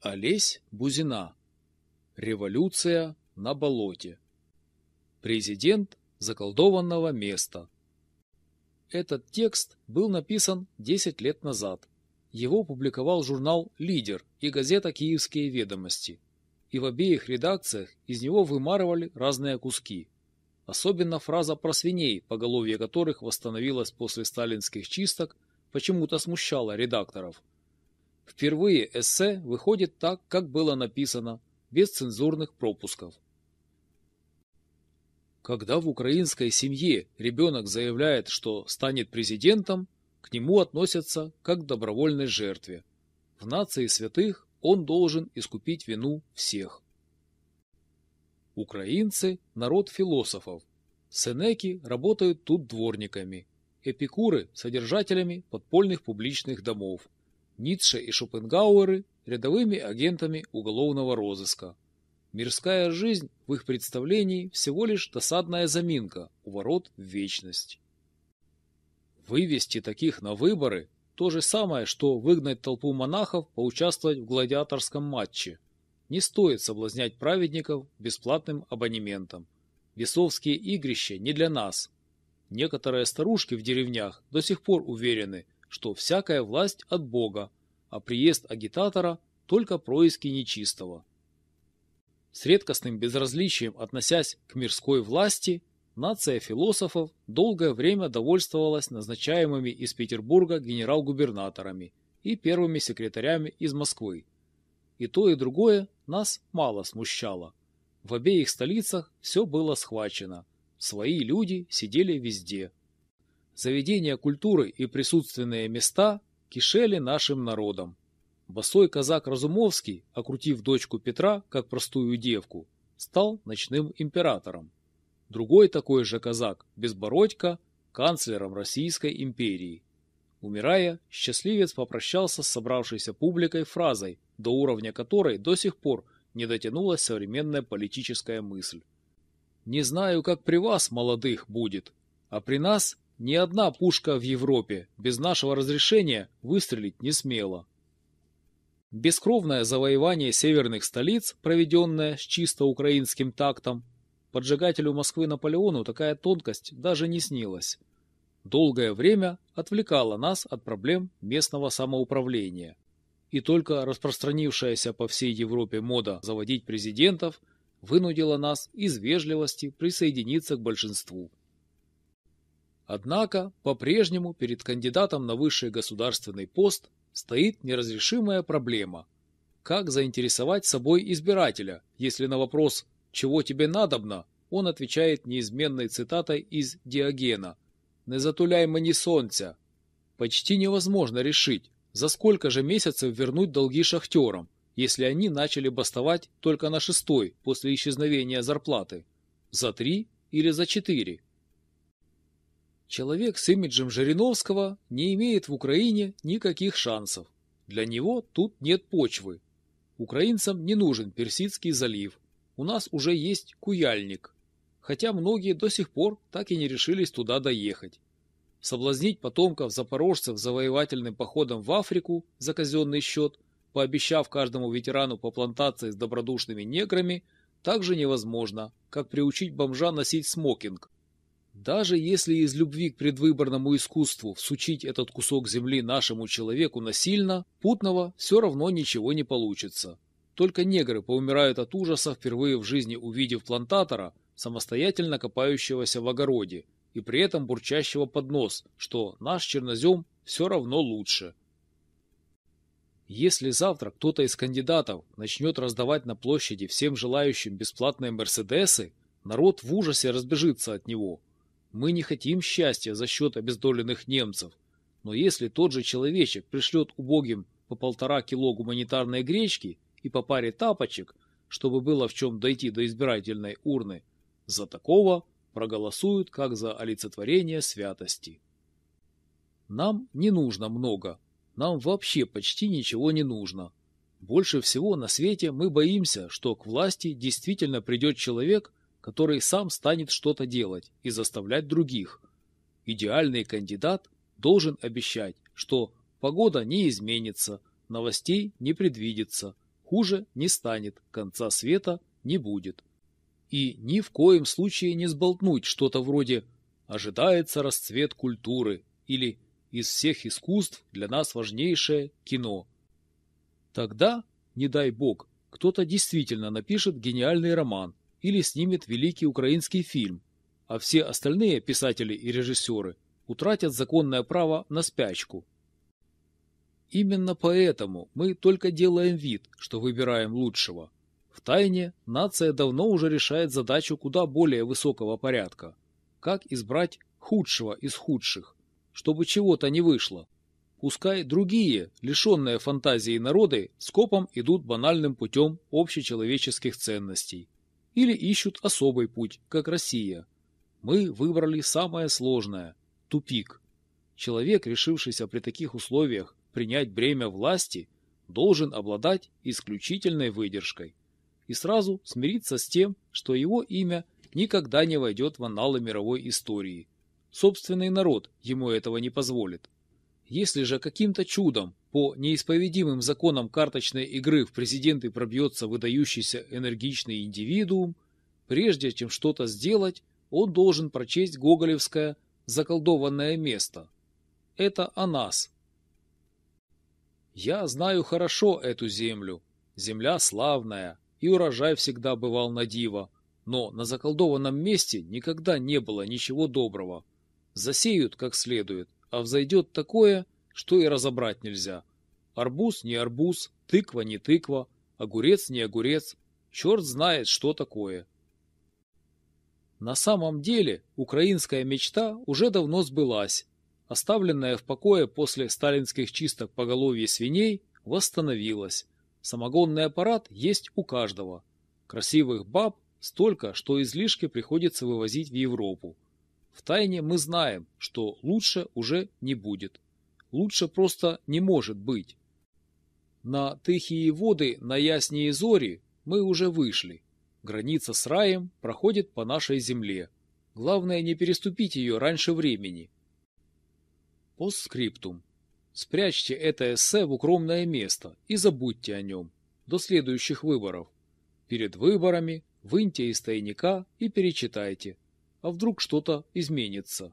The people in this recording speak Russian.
Олесь Бузина. Революция на болоте. Президент заколдованного места. Этот текст был написан 10 лет назад. Его публиковал журнал «Лидер» и газета «Киевские ведомости». И в обеих редакциях из него вымарывали разные куски. Особенно фраза про свиней, поголовье которых восстановилось после сталинских чисток, почему-то смущала редакторов – Впервые эссе выходит так, как было написано, без цензурных пропусков. Когда в украинской семье ребенок заявляет, что станет президентом, к нему относятся как к добровольной жертве. В нации святых он должен искупить вину всех. Украинцы – народ философов. Сенеки работают тут дворниками. Эпикуры – содержателями подпольных публичных домов. Ницше и Шопенгауэры рядовыми агентами уголовного розыска. Мирская жизнь в их представлении всего лишь досадная заминка у ворот в вечность. Вывести таких на выборы – то же самое, что выгнать толпу монахов поучаствовать в гладиаторском матче. Не стоит соблазнять праведников бесплатным абонементом. Весовские игрища не для нас. Некоторые старушки в деревнях до сих пор уверены – что всякая власть от Бога, а приезд агитатора – только происки нечистого. С редкостным безразличием относясь к мирской власти, нация философов долгое время довольствовалась назначаемыми из Петербурга генерал-губернаторами и первыми секретарями из Москвы. И то, и другое нас мало смущало. В обеих столицах все было схвачено. Свои люди сидели везде – Заведения культуры и присутственные места кишели нашим народом. Босой казак Разумовский, окрутив дочку Петра, как простую девку, стал ночным императором. Другой такой же казак, Безбородько, канцлером Российской империи. Умирая, счастливец попрощался с собравшейся публикой фразой, до уровня которой до сих пор не дотянулась современная политическая мысль. «Не знаю, как при вас, молодых, будет, а при нас ни одна пушка в Европе без нашего разрешения выстрелить не смела. Бескровное завоевание северных столиц, проведенное с чисто украинским тактом, поджигателю Москвы Наполеону такая тонкость даже не снилась. Долгое время отвлекала нас от проблем местного самоуправления. И только распространившаяся по всей Европе мода заводить президентов вынудила нас из вежливости присоединиться к большинству. Однако, по-прежнему перед кандидатом на высший государственный пост стоит неразрешимая проблема. Как заинтересовать собой избирателя, если на вопрос «чего тебе надобно?» он отвечает неизменной цитатой из Диогена «Не затуляй мани солнца». Почти невозможно решить, за сколько же месяцев вернуть долги шахтерам, если они начали бастовать только на шестой после исчезновения зарплаты. За три или за четыре? Человек с имиджем Жириновского не имеет в Украине никаких шансов. Для него тут нет почвы. Украинцам не нужен Персидский залив. У нас уже есть Куяльник. Хотя многие до сих пор так и не решились туда доехать. Соблазнить потомков запорожцев завоевательным походом в Африку за казенный счет, пообещав каждому ветерану по плантации с добродушными неграми, также невозможно, как приучить бомжа носить смокинг, даже если из любви к предвыборному искусству всучить этот кусок земли нашему человеку насильно, путного все равно ничего не получится. Только негры поумирают от ужаса, впервые в жизни увидев плантатора, самостоятельно копающегося в огороде, и при этом бурчащего под нос, что наш чернозем все равно лучше. Если завтра кто-то из кандидатов начнет раздавать на площади всем желающим бесплатные «Мерседесы», народ в ужасе разбежится от него – мы не хотим счастья за счет обездоленных немцев. Но если тот же человечек пришлет убогим по полтора кило гуманитарной гречки и по паре тапочек, чтобы было в чем дойти до избирательной урны, за такого проголосуют как за олицетворение святости. Нам не нужно много, нам вообще почти ничего не нужно. Больше всего на свете мы боимся, что к власти действительно придет человек, который сам станет что-то делать и заставлять других. Идеальный кандидат должен обещать, что погода не изменится, новостей не предвидится, Хуже не станет, конца света не будет. И ни в коем случае не сболтнуть что-то вроде «ожидается расцвет культуры» или «из всех искусств для нас важнейшее кино». Тогда, не дай бог, кто-то действительно напишет гениальный роман или снимет великий украинский фильм, а все остальные писатели и режиссеры утратят законное право на спячку. Именно поэтому мы только делаем вид, что выбираем лучшего. В тайне нация давно уже решает задачу куда более высокого порядка. Как избрать худшего из худших, чтобы чего-то не вышло. Пускай другие, лишенные фантазии народы, скопом идут банальным путем общечеловеческих ценностей. Или ищут особый путь, как Россия. Мы выбрали самое сложное – тупик. Человек, решившийся при таких условиях принять бремя власти, должен обладать исключительной выдержкой и сразу смириться с тем, что его имя никогда не войдет в анналы мировой истории. Собственный народ ему этого не позволит. Если же каким-то чудом по неисповедимым законам карточной игры в президенты пробьется выдающийся энергичный индивидуум, прежде чем что-то сделать, он должен прочесть гоголевское «заколдованное место». Это о нас, я знаю хорошо эту землю. Земля славная, и урожай всегда бывал на диво. Но на заколдованном месте никогда не было ничего доброго. Засеют как следует, а взойдет такое, что и разобрать нельзя. Арбуз не арбуз, тыква не тыква, огурец не огурец. Черт знает, что такое. На самом деле, украинская мечта уже давно сбылась, оставленная в покое после сталинских чисток поголовья свиней, восстановилась. Самогонный аппарат есть у каждого. Красивых баб столько, что излишки приходится вывозить в Европу. Втайне мы знаем, что лучше уже не будет. Лучше просто не может быть. На тихие воды, на яснее зори мы уже вышли. Граница с раем проходит по нашей земле. Главное не переступить ее раньше времени – Постскриптум. Спрячьте это эссе в укромное место и забудьте о нем до следующих выборов. Перед выборами выньте из тайника и перечитайте. А вдруг что-то изменится.